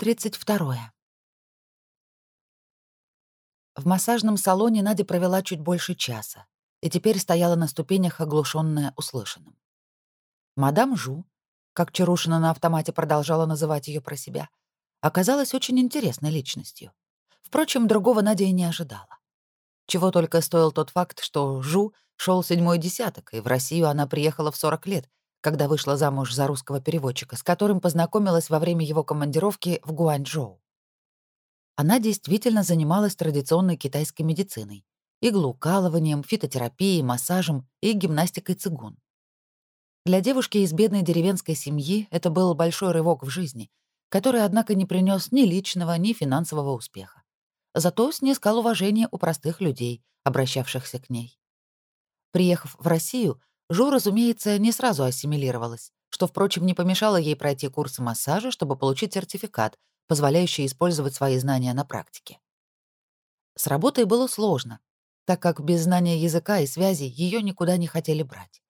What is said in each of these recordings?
32. В массажном салоне Надя провела чуть больше часа и теперь стояла на ступенях, оглушенная услышанным. Мадам Жу, как Чарушина на автомате продолжала называть ее про себя, оказалась очень интересной личностью. Впрочем, другого Надя и не ожидала. Чего только стоил тот факт, что Жу шел седьмой десяток, и в Россию она приехала в 40 лет, когда вышла замуж за русского переводчика, с которым познакомилась во время его командировки в Гуанчжоу. Она действительно занималась традиционной китайской медициной, иглоукалыванием, фитотерапией, массажем и гимнастикой цигун. Для девушки из бедной деревенской семьи это был большой рывок в жизни, который, однако, не принес ни личного, ни финансового успеха. Зато снискал уважение у простых людей, обращавшихся к ней. Приехав в Россию, Жу, разумеется, не сразу ассимилировалась, что, впрочем, не помешало ей пройти курсы массажа, чтобы получить сертификат, позволяющий использовать свои знания на практике. С работой было сложно, так как без знания языка и связи ее никуда не хотели брать.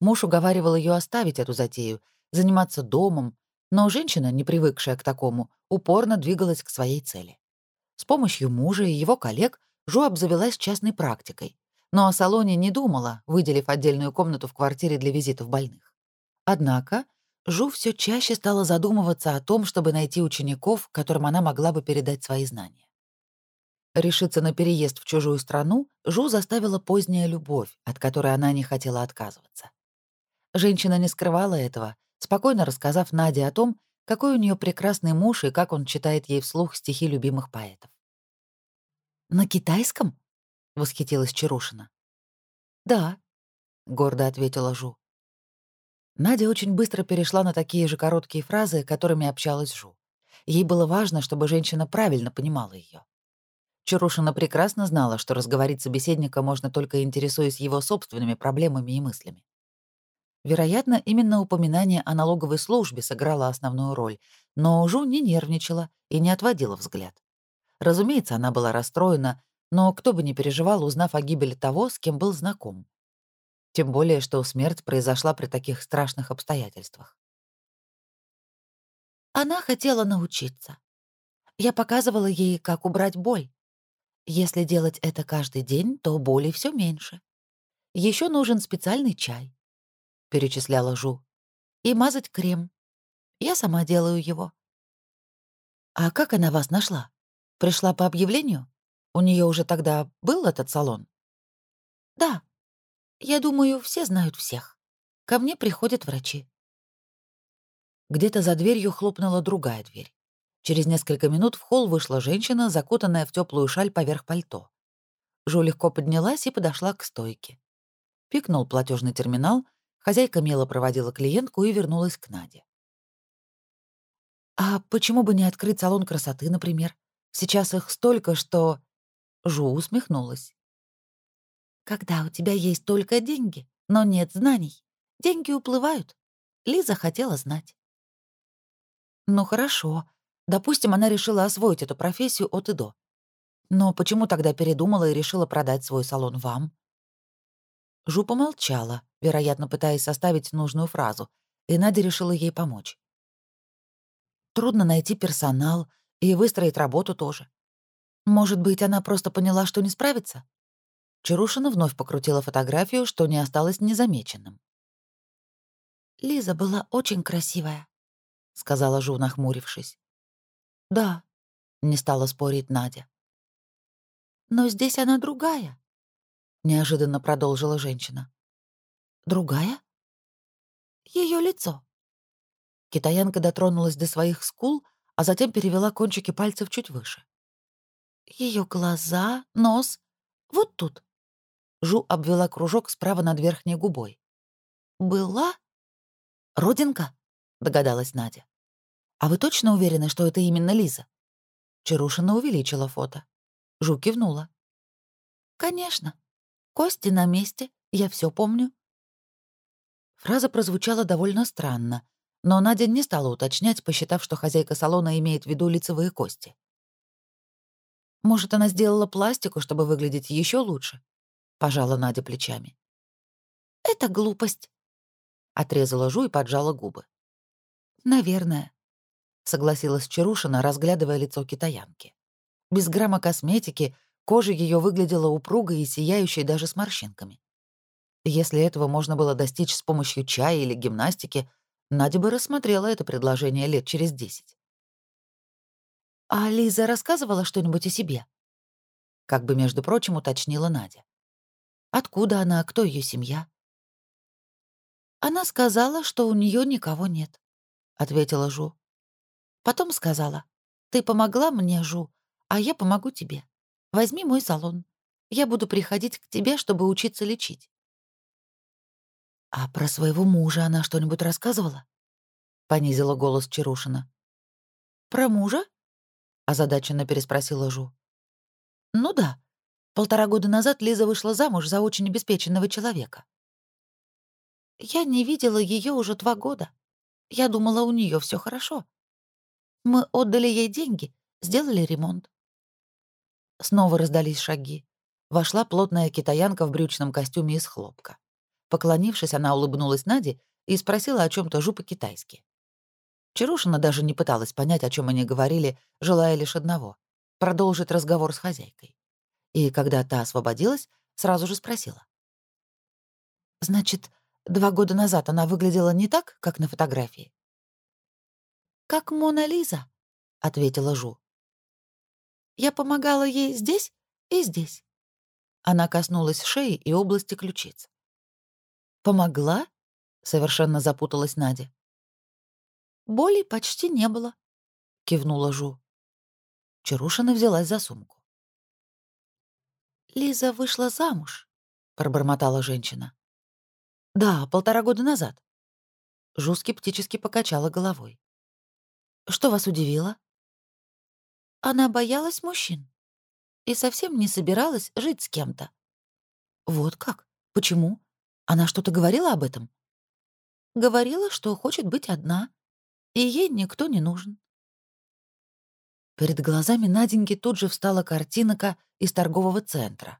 Муж уговаривал ее оставить эту затею, заниматься домом, но женщина, не привыкшая к такому, упорно двигалась к своей цели. С помощью мужа и его коллег Жу обзавелась частной практикой, но о салоне не думала, выделив отдельную комнату в квартире для визитов больных. Однако Жу все чаще стала задумываться о том, чтобы найти учеников, которым она могла бы передать свои знания. Решиться на переезд в чужую страну Жу заставила поздняя любовь, от которой она не хотела отказываться. Женщина не скрывала этого, спокойно рассказав Наде о том, какой у нее прекрасный муж и как он читает ей вслух стихи любимых поэтов. «На китайском?» — восхитилась Чарушина. «Да», — гордо ответила Жу. Надя очень быстро перешла на такие же короткие фразы, которыми общалась Жу. Ей было важно, чтобы женщина правильно понимала ее. Чарушина прекрасно знала, что разговорить собеседника можно только интересуясь его собственными проблемами и мыслями. Вероятно, именно упоминание о налоговой службе сыграло основную роль, но Жу не нервничала и не отводила взгляд. Разумеется, она была расстроена, но кто бы не переживал, узнав о гибели того, с кем был знаком. Тем более, что смерть произошла при таких страшных обстоятельствах. Она хотела научиться. Я показывала ей, как убрать боль. Если делать это каждый день, то боли все меньше. Еще нужен специальный чай, — перечисляла Жу, — и мазать крем. Я сама делаю его. А как она вас нашла? Пришла по объявлению? У нее уже тогда был этот салон? Да. Я думаю, все знают всех. Ко мне приходят врачи. Где-то за дверью хлопнула другая дверь. Через несколько минут в холл вышла женщина, закутанная в теплую шаль поверх пальто. Жу легко поднялась и подошла к стойке. Пикнул платежный терминал, хозяйка мило проводила клиентку и вернулась к Наде. «А почему бы не открыть салон красоты, например? Сейчас их столько, что...» Жу усмехнулась. «Когда у тебя есть только деньги, но нет знаний, деньги уплывают. Лиза хотела знать». «Ну хорошо. Допустим, она решила освоить эту профессию от и до. Но почему тогда передумала и решила продать свой салон вам?» Жу помолчала, вероятно, пытаясь составить нужную фразу, и Надя решила ей помочь. «Трудно найти персонал и выстроить работу тоже. Может быть, она просто поняла, что не справится? Чарушина вновь покрутила фотографию, что не осталось незамеченным. «Лиза была очень красивая», — сказала Жу, нахмурившись. «Да», — не стала спорить Надя. «Но здесь она другая», — неожиданно продолжила женщина. «Другая?» Ее лицо». Китаянка дотронулась до своих скул, а затем перевела кончики пальцев чуть выше. Ее глаза, нос. Вот тут. Жу обвела кружок справа над верхней губой. «Была?» «Родинка?» — догадалась Надя. «А вы точно уверены, что это именно Лиза?» Чарушина увеличила фото. Жу кивнула. «Конечно. Кости на месте, я все помню». Фраза прозвучала довольно странно, но Надя не стала уточнять, посчитав, что хозяйка салона имеет в виду лицевые кости. Может, она сделала пластику, чтобы выглядеть еще лучше? Пожала Надя плечами. Это глупость. Отрезала Жу и поджала губы. Наверное. — согласилась Чарушина, разглядывая лицо китаянки. Без грамма косметики кожа ее выглядела упругой и сияющей даже с морщинками. Если этого можно было достичь с помощью чая или гимнастики, Надя бы рассмотрела это предложение лет через десять. «А Лиза рассказывала что-нибудь о себе?» Как бы, между прочим, уточнила Надя. «Откуда она, кто ее семья?» «Она сказала, что у нее никого нет», — ответила Жу. Потом сказала, «Ты помогла мне, Жу, а я помогу тебе. Возьми мой салон. Я буду приходить к тебе, чтобы учиться лечить». «А про своего мужа она что-нибудь рассказывала?» — понизила голос Чарушина. «Про мужа?» — озадаченно переспросила Жу. «Ну да. Полтора года назад Лиза вышла замуж за очень обеспеченного человека. Я не видела ее уже два года. Я думала, у нее все хорошо. Мы отдали ей деньги, сделали ремонт. Снова раздались шаги. Вошла плотная китаянка в брючном костюме из хлопка. Поклонившись, она улыбнулась Наде и спросила о чем то жу по-китайски. Чарушина даже не пыталась понять, о чем они говорили, желая лишь одного — продолжить разговор с хозяйкой. И когда та освободилась, сразу же спросила. «Значит, два года назад она выглядела не так, как на фотографии?» «Как Мона Лиза», — ответила Жу. «Я помогала ей здесь и здесь». Она коснулась шеи и области ключиц. «Помогла?» — совершенно запуталась Надя. «Боли почти не было», — кивнула Жу. Чарушина взялась за сумку. «Лиза вышла замуж», — пробормотала женщина. «Да, полтора года назад». Жу скептически покачала головой. «Что вас удивило?» Она боялась мужчин и совсем не собиралась жить с кем-то. «Вот как? Почему?» Она что-то говорила об этом? Говорила, что хочет быть одна, и ей никто не нужен. Перед глазами Наденьки тут же встала картинка из торгового центра.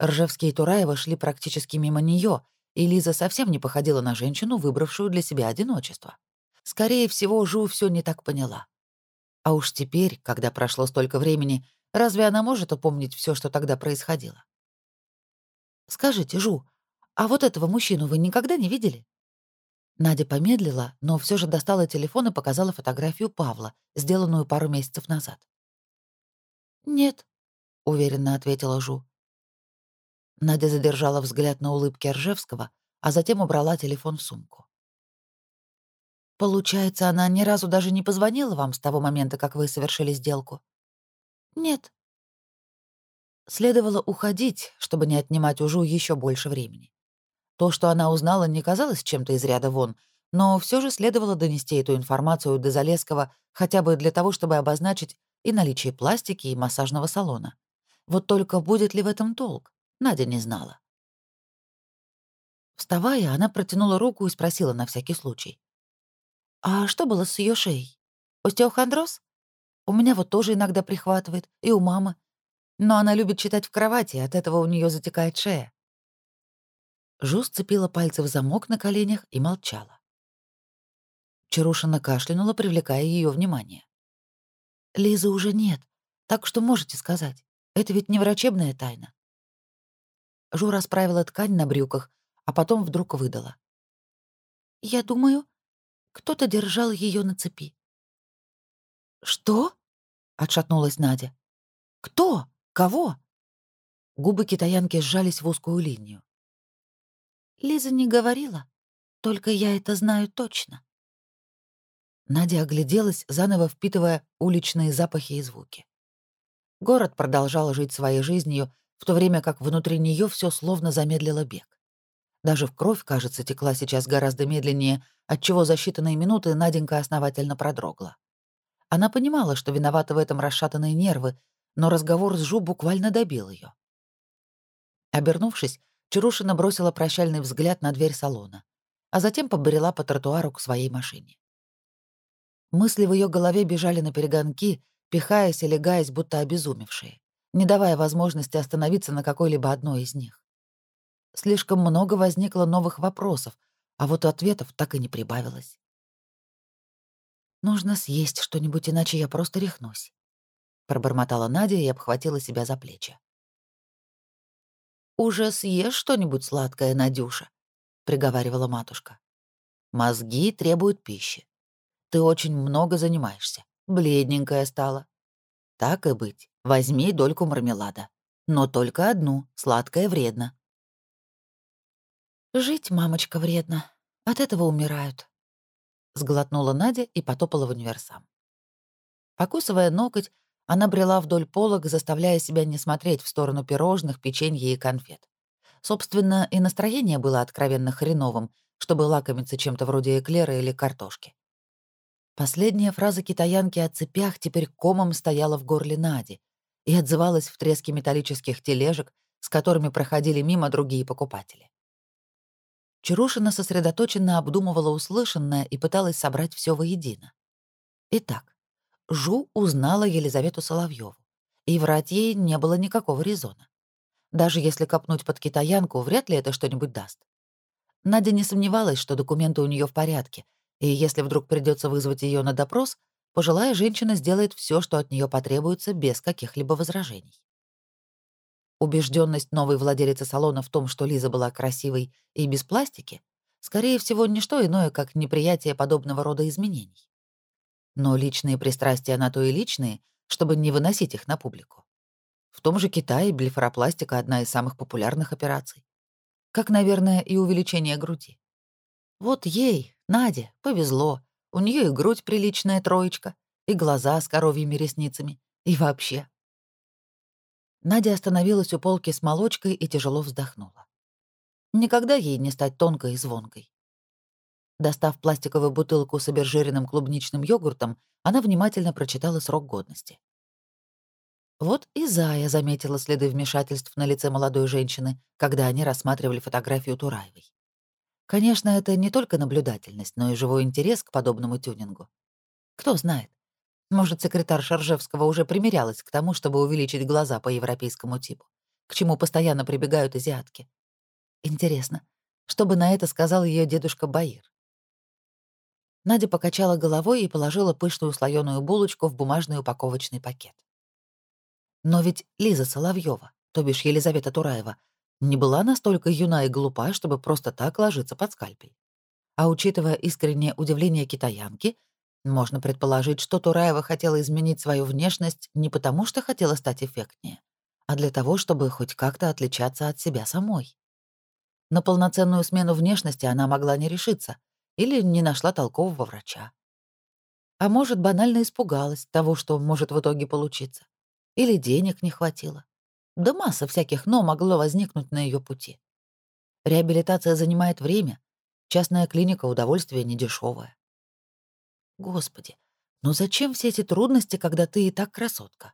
Ржевские и Тураева шли практически мимо нее, и Лиза совсем не походила на женщину, выбравшую для себя одиночество. Скорее всего, Жу все не так поняла. А уж теперь, когда прошло столько времени, разве она может упомнить все, что тогда происходило? «Скажите, Жу, «А вот этого мужчину вы никогда не видели?» Надя помедлила, но все же достала телефон и показала фотографию Павла, сделанную пару месяцев назад. «Нет», — уверенно ответила Жу. Надя задержала взгляд на улыбке Ржевского, а затем убрала телефон в сумку. «Получается, она ни разу даже не позвонила вам с того момента, как вы совершили сделку?» «Нет». Следовало уходить, чтобы не отнимать у Жу еще больше времени. То, что она узнала, не казалось чем-то из ряда вон, но все же следовало донести эту информацию до Залесского хотя бы для того, чтобы обозначить и наличие пластики, и массажного салона. Вот только будет ли в этом толк, Надя не знала. Вставая, она протянула руку и спросила на всякий случай. «А что было с ее шеей? Остеохондроз? У меня вот тоже иногда прихватывает, и у мамы. Но она любит читать в кровати, от этого у нее затекает шея. Жу сцепила пальцы в замок на коленях и молчала. Чарушина кашлянула, привлекая ее внимание. «Лизы уже нет, так что можете сказать. Это ведь не врачебная тайна». Жу расправила ткань на брюках, а потом вдруг выдала. «Я думаю, кто-то держал ее на цепи». «Что?» — отшатнулась Надя. «Кто? Кого?» Губы китаянки сжались в узкую линию. Лиза не говорила, только я это знаю точно. Надя огляделась, заново впитывая уличные запахи и звуки. Город продолжал жить своей жизнью, в то время как внутри нее все словно замедлило бег. Даже в кровь, кажется, текла сейчас гораздо медленнее, отчего за считанные минуты Наденька основательно продрогла. Она понимала, что виноваты в этом расшатанные нервы, но разговор с Жу буквально добил ее. Обернувшись, Чарушина бросила прощальный взгляд на дверь салона, а затем побрела по тротуару к своей машине. Мысли в ее голове бежали на перегонки, пихаясь и легаясь, будто обезумевшие, не давая возможности остановиться на какой-либо одной из них. Слишком много возникло новых вопросов, а вот ответов так и не прибавилось. Нужно съесть что-нибудь, иначе я просто рехнусь. Пробормотала Надя и обхватила себя за плечи. «Уже съешь что-нибудь сладкое, Надюша», — приговаривала матушка. «Мозги требуют пищи. Ты очень много занимаешься, бледненькая стала. Так и быть, возьми дольку мармелада. Но только одну, сладкое вредно». «Жить, мамочка, вредно. От этого умирают», — сглотнула Надя и потопала в универсам. Покусывая ноготь, она брела вдоль полок, заставляя себя не смотреть в сторону пирожных, печенья и конфет. Собственно, и настроение было откровенно хреновым, чтобы лакомиться чем-то вроде эклера или картошки. Последняя фраза китаянки о цепях теперь комом стояла в горле Нади и отзывалась в треске металлических тележек, с которыми проходили мимо другие покупатели. Чарушина сосредоточенно обдумывала услышанное и пыталась собрать все воедино. Итак, Жу узнала Елизавету Соловьеву, и врать ей не было никакого резона. Даже если копнуть под китаянку, вряд ли это что-нибудь даст. Надя не сомневалась, что документы у нее в порядке, и если вдруг придется вызвать ее на допрос, пожилая женщина сделает все, что от нее потребуется, без каких-либо возражений. Убежденность новой владелицы салона в том, что Лиза была красивой и без пластики, скорее всего, не что иное, как неприятие подобного рода изменений. Но личные пристрастия на то и личные, чтобы не выносить их на публику. В том же Китае блефаропластика — одна из самых популярных операций. Как, наверное, и увеличение груди. Вот ей, Наде, повезло. У нее и грудь приличная троечка, и глаза с коровьими ресницами, и вообще. Надя остановилась у полки с молочкой и тяжело вздохнула. Никогда ей не стать тонкой и звонкой. Достав пластиковую бутылку с обезжиренным клубничным йогуртом, она внимательно прочитала срок годности. Вот и Зая заметила следы вмешательств на лице молодой женщины, когда они рассматривали фотографию Тураевой. Конечно, это не только наблюдательность, но и живой интерес к подобному тюнингу. Кто знает, может, секретарь Шаржевского уже примерялась к тому, чтобы увеличить глаза по европейскому типу, к чему постоянно прибегают азиатки. Интересно, что бы на это сказал ее дедушка Баир? Надя покачала головой и положила пышную слоеную булочку в бумажный упаковочный пакет. Но ведь Лиза Соловьева, то бишь Елизавета Тураева, не была настолько юна и глупа, чтобы просто так ложиться под скальпель. А учитывая искреннее удивление китаянки, можно предположить, что Тураева хотела изменить свою внешность не потому, что хотела стать эффектнее, а для того, чтобы хоть как-то отличаться от себя самой. На полноценную смену внешности она могла не решиться или не нашла толкового врача. А может, банально испугалась того, что может в итоге получиться. Или денег не хватило. Да масса всяких «но» могло возникнуть на ее пути. Реабилитация занимает время. Частная клиника — удовольствие недешевое. Господи, ну зачем все эти трудности, когда ты и так красотка?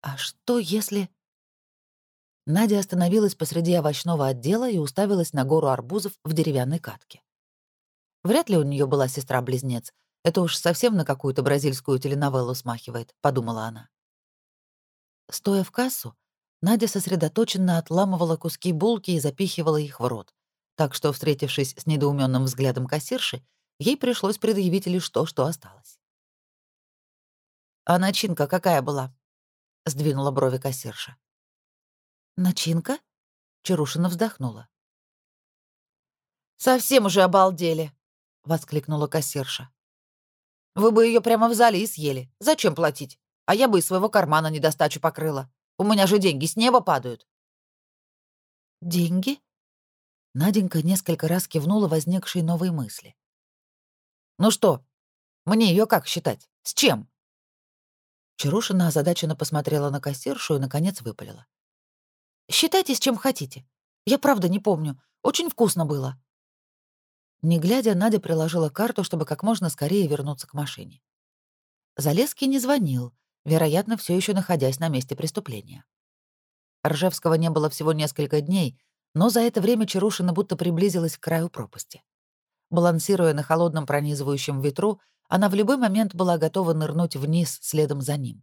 А что если... Надя остановилась посреди овощного отдела и уставилась на гору арбузов в деревянной катке. Вряд ли у нее была сестра-близнец. Это уж совсем на какую-то бразильскую теленовеллу смахивает, подумала она. Стоя в кассу, Надя сосредоточенно отламывала куски булки и запихивала их в рот, так что, встретившись с недоуменным взглядом кассирши, ей пришлось предъявить лишь то, что осталось. «А начинка какая была?» — сдвинула брови кассирша. «Начинка?» — Чарушина вздохнула. «Совсем уже обалдели!» — воскликнула кассирша. «Вы бы ее прямо в зале и съели. Зачем платить? А я бы из своего кармана недостачу покрыла. У меня же деньги с неба падают». «Деньги?» Наденька несколько раз кивнула возникшей новой мысли. Ну что, мне ее как считать? С чем?» Чарушина озадаченно посмотрела на кассиршу и, наконец, выпалила. «Считайте, с чем хотите. Я правда не помню. Очень вкусно было». Не глядя, Надя приложила карту, чтобы как можно скорее вернуться к машине. Залеский не звонил, вероятно, все еще находясь на месте преступления. Ржевского не было всего несколько дней, но за это время Чарушина будто приблизилась к краю пропасти. Балансируя на холодном пронизывающем ветру, она в любой момент была готова нырнуть вниз следом за ним.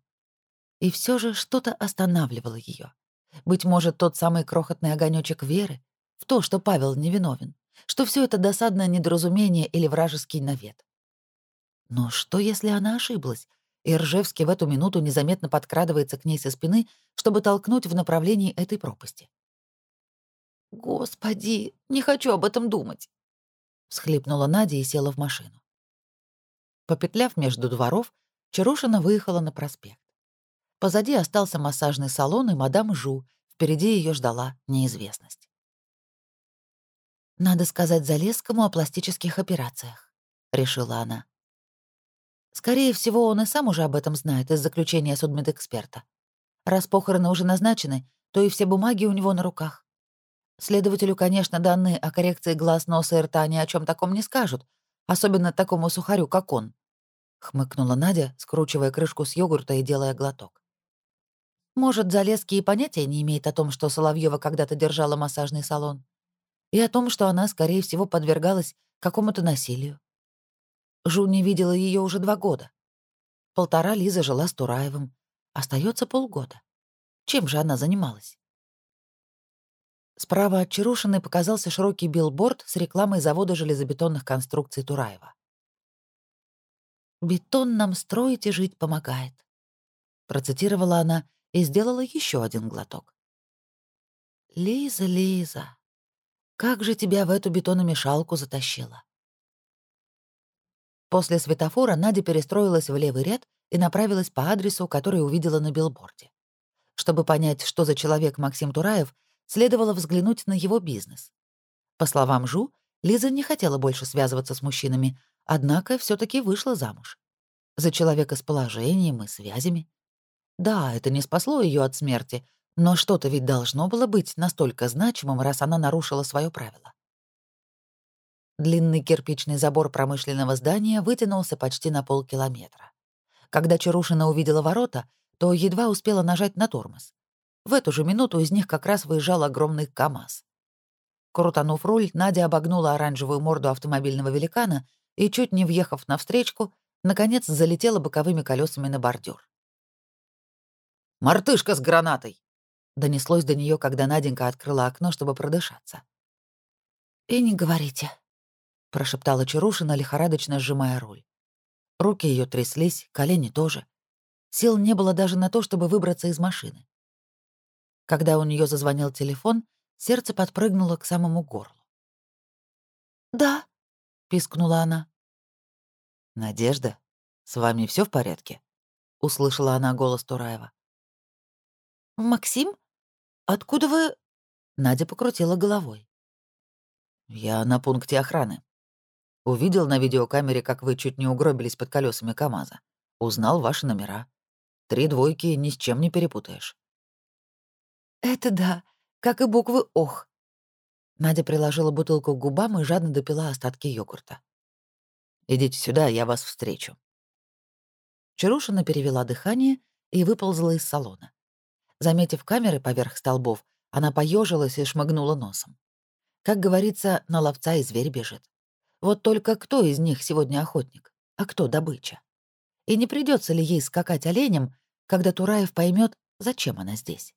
И все же что-то останавливало ее. Быть может, тот самый крохотный огонечек веры в то, что Павел невиновен, что все это досадное недоразумение или вражеский навет. Но что, если она ошиблась, и Ржевский в эту минуту незаметно подкрадывается к ней со спины, чтобы толкнуть в направлении этой пропасти? «Господи, не хочу об этом думать!» — всхлипнула Надя и села в машину. Попетляв между дворов, Чарушина выехала на проспект. Позади остался массажный салон и мадам Жу, впереди ее ждала неизвестность. «Надо сказать Залесскому о пластических операциях», — решила она. Скорее всего, он и сам уже об этом знает из заключения судмедэксперта. Раз похороны уже назначены, то и все бумаги у него на руках. Следователю, конечно, данные о коррекции глаз, носа и рта ни о чем таком не скажут, особенно такому сухарю, как он. Хмыкнула Надя, скручивая крышку с йогурта и делая глоток. Может, Залеский и понятия не имеет о том, что Соловьева когда-то держала массажный салон, и о том, что она, скорее всего, подвергалась какому-то насилию. Жу не видела ее уже два года. Полтора Лиза жила с Тураевым. Остается полгода. Чем же она занималась? Справа от Чарушиной показался широкий билборд с рекламой завода железобетонных конструкций Тураева. «Бетон нам строить и жить помогает», — процитировала она и сделала еще один глоток. «Лиза, Лиза, как же тебя в эту бетономешалку затащила?» После светофора Надя перестроилась в левый ряд и направилась по адресу, который увидела на билборде. Чтобы понять, что за человек Максим Тураев, следовало взглянуть на его бизнес. По словам Жу, Лиза не хотела больше связываться с мужчинами, однако все таки вышла замуж. За человека с положением и связями. Да, это не спасло ее от смерти, но что-то ведь должно было быть настолько значимым, раз она нарушила свое правило. Длинный кирпичный забор промышленного здания вытянулся почти на полкилометра. Когда Чарушина увидела ворота, то едва успела нажать на тормоз. В эту же минуту из них как раз выезжал огромный КАМАЗ. Крутанув руль, Надя обогнула оранжевую морду автомобильного великана и, чуть не въехав навстречку, наконец залетела боковыми колесами на бордюр. «Мартышка с гранатой!» — донеслось до нее, когда Наденька открыла окно, чтобы продышаться. «И не говорите», — прошептала Чарушина, лихорадочно сжимая руль. Руки ее тряслись, колени тоже. Сил не было даже на то, чтобы выбраться из машины. Когда у нее зазвонил телефон, сердце подпрыгнуло к самому горлу. «Да», — пискнула она. «Надежда, с вами все в порядке?» — услышала она голос Тураева. «Максим? Откуда вы...» Надя покрутила головой. «Я на пункте охраны. Увидел на видеокамере, как вы чуть не угробились под колесами КамАЗа. Узнал ваши номера. Три двойки ни с чем не перепутаешь. Это да, как и буквы «ох». Надя приложила бутылку к губам и жадно допила остатки йогурта. «Идите сюда, я вас встречу». Чарушина перевела дыхание и выползла из салона. Заметив камеры поверх столбов, она поежилась и шмыгнула носом. Как говорится, на ловца и зверь бежит. Вот только кто из них сегодня охотник, а кто добыча? И не придется ли ей скакать оленем, когда Тураев поймет, зачем она здесь?